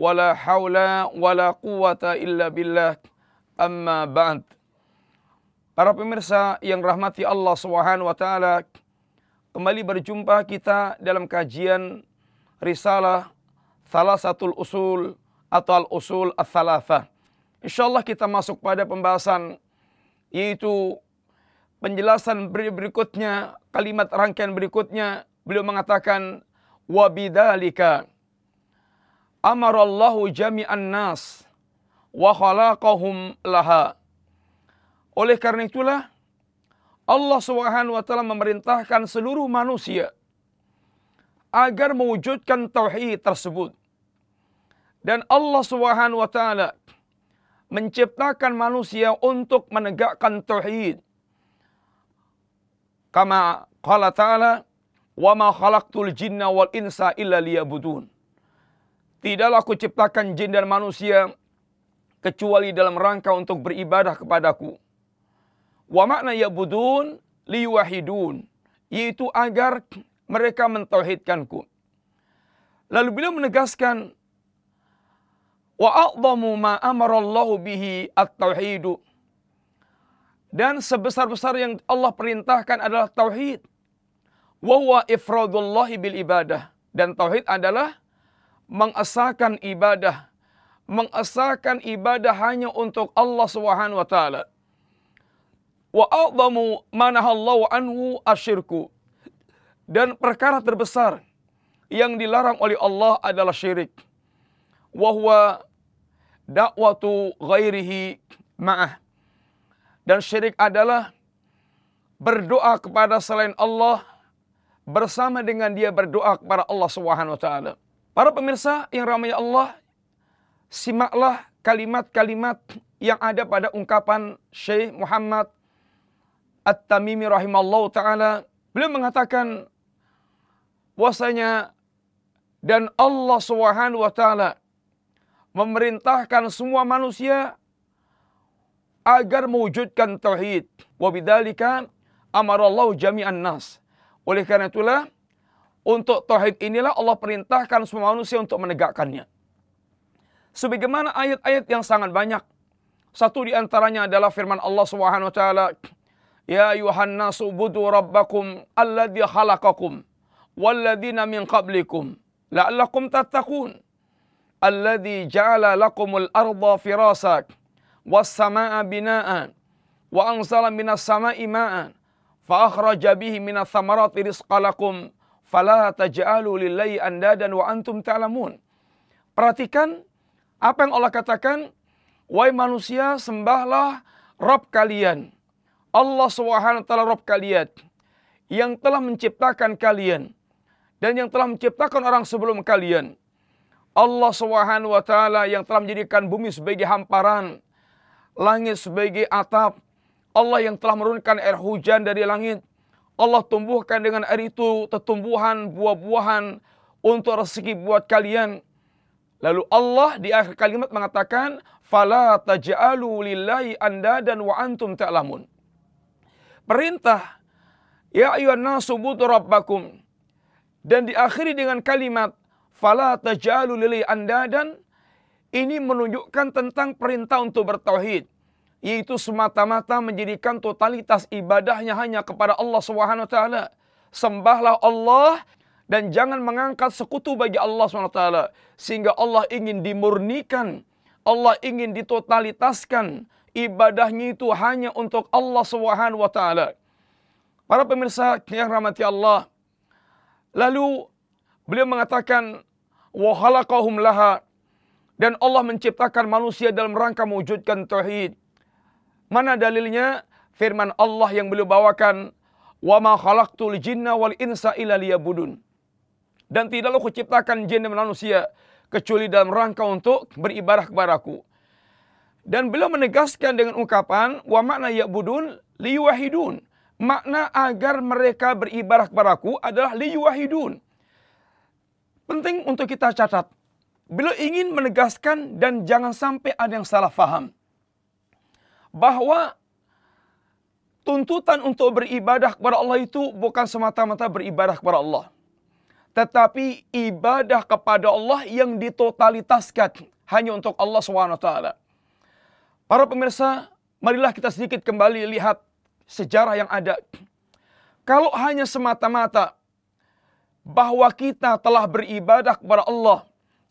Wala haula wala quwata illa billah. Amma ba'd. Para pemirsa yang rahmati Allah Subhanahu wa taala, kembali berjumpa kita dalam kajian risalah salah satu usul atau al-usul al-thalatha. Insyaallah kita masuk pada pembahasan yaitu penjelasan berikutnya, kalimat rangkaian berikutnya beliau mengatakan wabidalika amarallahu jami'an nas wa khalaqahum laha. Oleh karena itulah Allah Subhanahu wa taala memerintahkan seluruh manusia agar mewujudkan tauhid tersebut. Dan Allah Subhanahu wa taala menciptakan manusia untuk menegakkan tauhid. Kama qala ta'ala, "Wa ma khalaqtul jinna wal insa illa liyabudun." Tidaklah aku ciptakan jin dan manusia kecuali dalam rangka untuk beribadah kepadaku. Wa makna yabudun liwahidun, yaitu agar mereka mentauhidkanku. Lalu beliau menegaskan wa a'zamu ma amarallahu bihi at-tauhidu. Dan sebesar-besar yang Allah perintahkan adalah tauhid. Wa huwa ifradullahi bil ibadah. Dan tauhid adalah mengesahkan ibadah. Mengesahkan ibadah hanya untuk Allah Subhanahu wa taala. Wa a'zamu manahallahu anhu asyirku. Dan perkara terbesar yang dilarang oleh Allah adalah syirik. Wahwa dakwatu ghairihi ma'ah. Dan syirik adalah berdoa kepada selain Allah bersama dengan dia berdoa kepada Allah Subhanahu wa taala. Para pemirsa yang ramai Allah, simaklah kalimat-kalimat yang ada pada ungkapan Syekh Muhammad At-Tamimi rahimallahu taala. Beliau mengatakan bahwasanya dan Allah Subhanahu wa taala memerintahkan semua manusia agar mewujudkan tauhid. Wa bidzalika amarallahu jami'an nas. Oleh karena itulah untuk tauhid inilah Allah perintahkan semua manusia untuk menegakkannya. Sebagaimana ayat-ayat yang sangat banyak. Satu di antaranya adalah firman Allah Subhanahu wa taala, "Ya ayuhan nasu budu rabbakum alladzi khalaqakum walladzina min qablikum la'allakum tattaqun." Alladzi ja'ala lakumul arda firasak was samaa binaan wa anzala minas samai ma'an fa akhraja bihi minas thamarati rizqalakum fala taj'alu lillahi andadan wa antum ta'lamun. Perhatikan apa yang Allah katakan, wahai manusia sembahlah Rabb kalian. Allah Subhanahu wa taala Rabb kalian yang telah menciptakan kalian dan yang telah menciptakan orang sebelum kalian. Allah Subhanahu wa taala yang telah menjadikan bumi sebagai hamparan, langit sebagai atap. Allah yang telah menurunkan air hujan dari langit. Allah tumbuhkan dengan air itu tetumbuhan buah-buahan untuk rezeki buat kalian. Lalu Allah di akhir kalimat mengatakan, "Fala taj'alu lillahi andadan wa antum ta'lamun." Perintah, "Ya ayyuhan nasu budu rabbakum." Dan diakhiri dengan kalimat, "Fala taj'alu lillahi andadan." Ini menunjukkan tentang perintah untuk bertauhid yaitu semata-mata menjadikan totalitas ibadahnya hanya kepada Allah Subhanahu wa taala. Sembahlah Allah dan jangan mengangkat sekutu bagi Allah Subhanahu wa taala sehingga Allah ingin dimurnikan, Allah ingin ditotalitaskan ibadahnya itu hanya untuk Allah Subhanahu wa taala. Para pemirsa yang rahmati Allah. Lalu beliau mengatakan wa khalaqahum laha dan Allah menciptakan manusia dalam rangka mewujudkan tauhid. Mana dalilnya? Firman Allah yang beliau bawakan, "Wa ma khalaqtul jinna wal insa illa liyabudun." Dan tidaklah kuciptakan jin dan manusia kecuali dalam rangka untuk beribadah kepadaku. Dan beliau menegaskan dengan ungkapan wa makna ya'budun liyuwahidun. Makna agar mereka beribadah kepadaku adalah liyuwahidun. Penting untuk kita catat. Beliau ingin menegaskan dan jangan sampai ada yang salah faham. Bahwa tuntutan untuk beribadah kepada Allah itu bukan semata-mata beribadah kepada Allah. Tetapi ibadah kepada Allah yang ditotalitaskan hanya untuk Allah SWT. Para pemirsa, marilah kita sedikit kembali lihat sejarah yang ada. Kalau hanya semata-mata bahwa kita telah beribadah kepada Allah,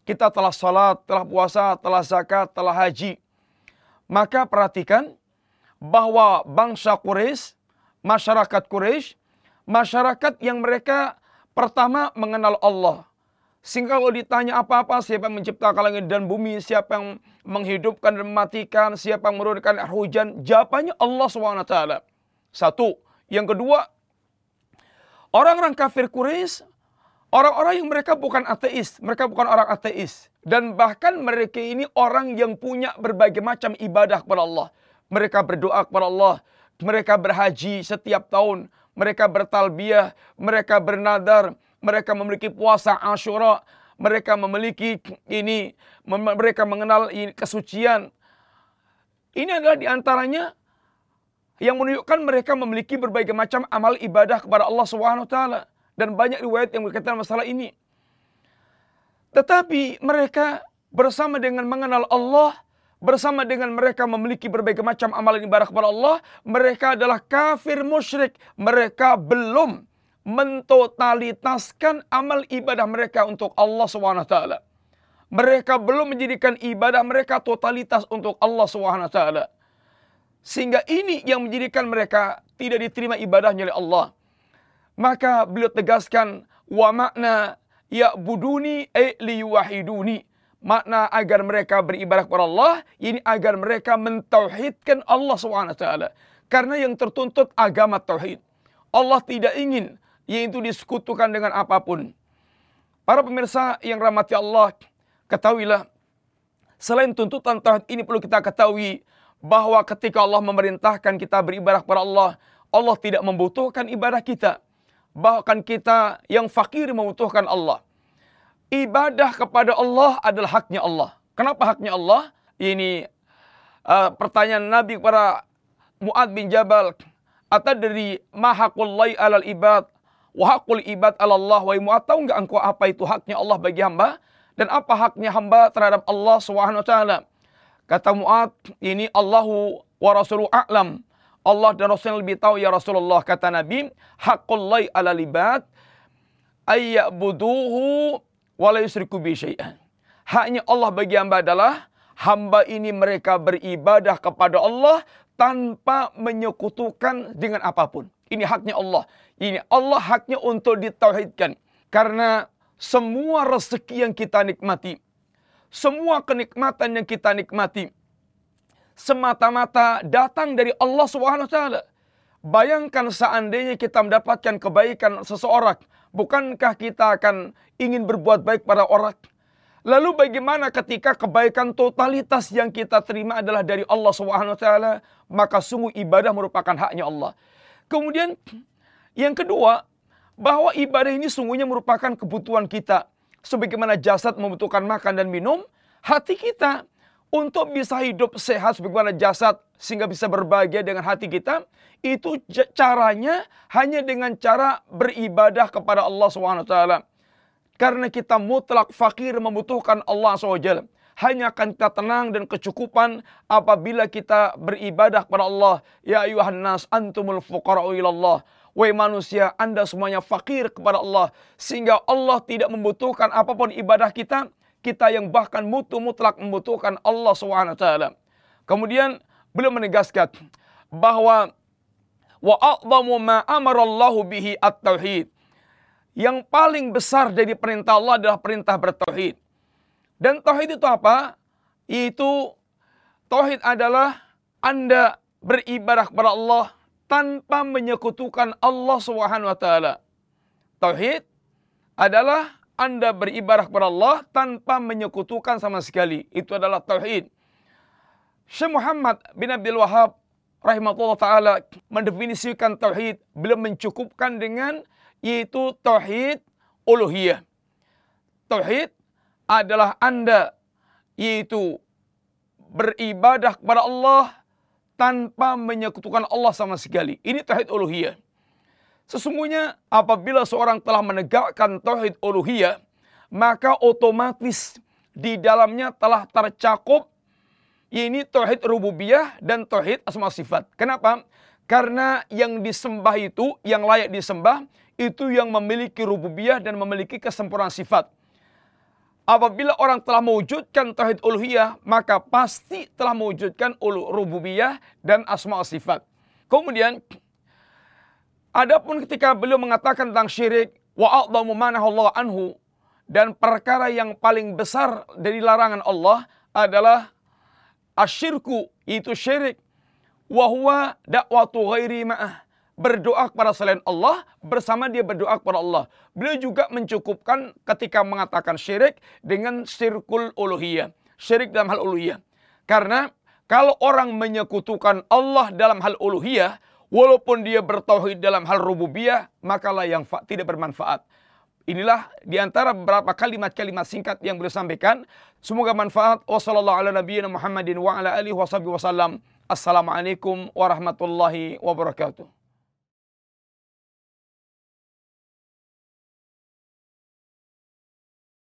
kita telah salat, telah puasa, telah zakat, telah haji, maka perhatikan bahwa bangsa Quraisy, masyarakat Quraisy, masyarakat yang mereka pertama mengenal Allah, sehingga kalau ditanya apa-apa, siapa yang menciptakan langit dan bumi, siapa yang menghidupkan dan mematikan, siapa yang menurunkan air hujan, jawabannya Allah SWT. Satu. Yang kedua, orang-orang kafir Quraisy, orang-orang yang mereka bukan ateis, mereka bukan orang ateis. Dan bahkan mereka ini orang yang punya berbagai macam ibadah kepada Allah. Mereka berdoa kepada Allah, mereka berhaji setiap tahun, mereka bertalbiyah, mereka bernadar, mereka memiliki puasa Ashura, mereka memiliki ini, mereka mengenal kesucian. Ini adalah di antaranya yang menunjukkan mereka memiliki berbagai macam amal ibadah kepada Allah Subhanahu wa taala dan banyak riwayat yang berkaitan masalah ini. Tetapi mereka bersama dengan mengenal Allah, bersama dengan mereka memiliki berbagai macam amal ibadah kepada Allah, mereka adalah kafir musyrik. Mereka belum mentotalitaskan amal ibadah mereka untuk Allah SWT. Mereka belum menjadikan ibadah mereka totalitas untuk Allah SWT. Sehingga ini yang menjadikan mereka tidak diterima ibadahnya oleh Allah. Maka beliau tegaskan wa makna ya buduni e liwahiduni. Makna agar mereka beribadah kepada Allah, ini agar mereka mentauhidkan Allah SWT. Karena yang tertuntut agama tauhid. Allah tidak ingin yaitu disekutukan dengan apa pun. Para pemirsa yang rahmati Allah, ketahuilah selain tuntutan tauhid ini perlu kita ketahui bahwa ketika Allah memerintahkan kita beribadah kepada Allah, Allah tidak membutuhkan ibadah kita. Bahkan kita yang fakir membutuhkan Allah. Ibadah kepada Allah adalah haknya Allah. Kenapa haknya Allah? Ini uh, pertanyaan Nabi kepada Mu'ad bin Jabal. Atau dari mahakullahi alal ibad Wahakul ibad Allah wa imu tahu enggak engkau apa itu haknya Allah bagi hamba dan apa haknya hamba terhadap Allah taala. Kata Mu'ad, ini Allahu wa rasuluhu a'lam. Allah dan Rasul lebih tahu ya Rasulullah kata Nabi, haqqullahi ala libad ayyabuduhu wa la yusriku bi syai'an. Haknya Allah bagi hamba adalah hamba ini mereka beribadah kepada Allah tanpa menyekutukan dengan apa pun. Ini haknya Allah. Ini Allah haknya untuk ditauhidkan. Karena semua rezeki yang kita nikmati, semua kenikmatan yang kita nikmati, semata-mata datang dari Allah Subhanahu wa taala. Bayangkan seandainya kita mendapatkan kebaikan seseorang, bukankah kita akan ingin berbuat baik pada orang? Lalu bagaimana ketika kebaikan totalitas yang kita terima adalah dari Allah Subhanahu wa taala, maka sungguh ibadah merupakan haknya Allah. Kemudian yang kedua, bahwa ibadah ini sungguhnya merupakan kebutuhan kita. Sebagaimana jasad membutuhkan makan dan minum, hati kita untuk bisa hidup sehat sebagaimana jasad sehingga bisa berbahagia dengan hati kita, itu caranya hanya dengan cara beribadah kepada Allah SWT. Karena kita mutlak fakir membutuhkan Allah SWT hanya akan kita tenang dan kecukupan apabila kita beribadah kepada Allah. Ya ayuhan nas antumul fuqara'u ilallah. Wahai manusia, anda semuanya fakir kepada Allah. Sehingga Allah tidak membutuhkan apa pun ibadah kita. Kita yang bahkan mutu mutlak membutuhkan Allah SWT. Kemudian beliau menegaskan bahwa wa a'zamu ma amarallahu bihi at-tauhid. Yang paling besar dari perintah Allah adalah perintah bertauhid. Dan tauhid itu apa? Itu tauhid adalah Anda beribadah kepada Allah tanpa menyekutukan Allah Subhanahu wa taala. Tauhid adalah Anda beribadah kepada Allah tanpa menyekutukan sama sekali. Itu adalah tauhid. Syekh Muhammad bin Abdul Wahab rahimahullah taala mendefinisikan tauhid belum mencukupkan dengan yaitu tauhid uluhiyah. Tauhid adalah Anda yaitu beribadah kepada Allah tanpa menyekutukan Allah sama sekali. Ini tauhid uluhiyah. Sesungguhnya apabila seorang telah menegakkan tauhid uluhiyah, maka otomatis di dalamnya telah tercakup ini tauhid rububiyah dan tauhid asma sifat. Kenapa? Karena yang disembah itu, yang layak disembah, itu yang memiliki rububiyah dan memiliki kesempurnaan sifat. Apabila orang telah mewujudkan tauhid uluhiyah, maka pasti telah mewujudkan ulu rububiyah dan asma sifat. Kemudian adapun ketika beliau mengatakan tentang syirik wa Allah anhu dan perkara yang paling besar dari larangan Allah adalah asyirku itu syirik wa huwa da'watu ghairi ma'ah berdoa kepada selain Allah bersama dia berdoa kepada Allah. Beliau juga mencukupkan ketika mengatakan syirik dengan syirkul uluhiyah. Syirik dalam hal uluhiyah. Karena kalau orang menyekutukan Allah dalam hal uluhiyah, walaupun dia bertauhid dalam hal rububiyah, makalah yang tidak bermanfaat. Inilah di antara beberapa kalimat-kalimat singkat yang beliau sampaikan. Semoga manfaat. Wassalamualaikum warahmatullahi wabarakatuh.